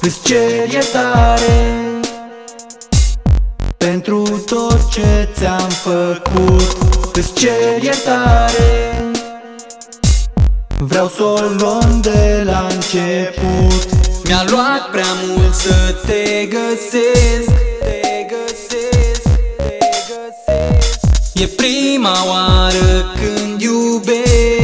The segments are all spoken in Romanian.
Îți cer iertare Pentru tot ce ți-am făcut. Îți cer iertare Vreau să o luăm de la început. Mi-a luat prea mult să te găsesc Te găsesc, te găsesc. E prima oară când iubesc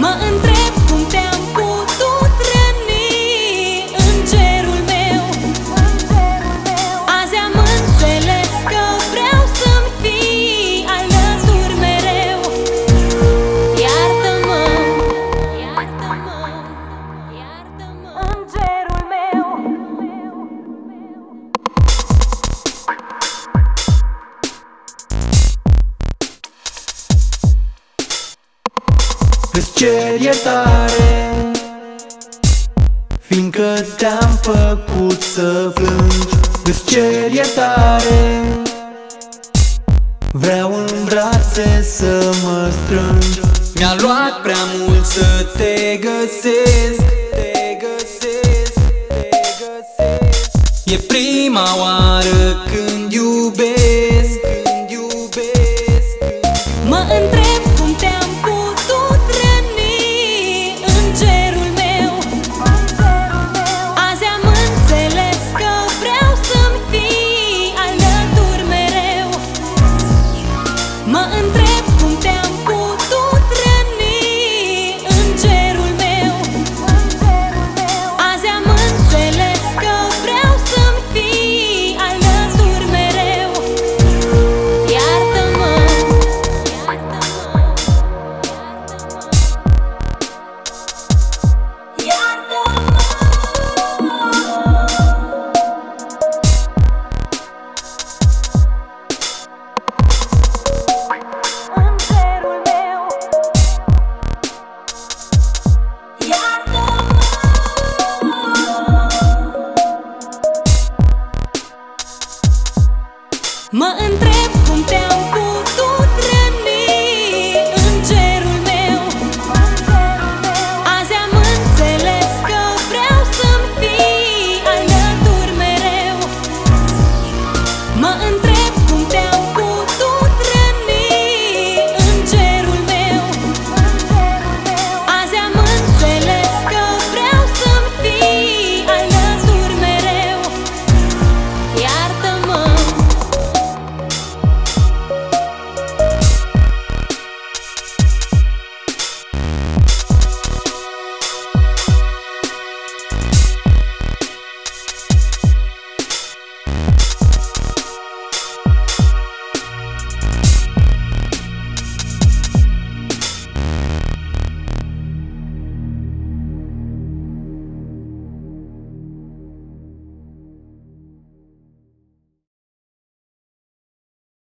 Mă Îți cer iertare Fiindcă te-am făcut să plângi. Îți cer iertare Vreau în brațe să mă strângi. Mi-a luat prea mult să te găsesc Te găsesc, te găsesc. E prima oară and Mă întreb cum te-am pus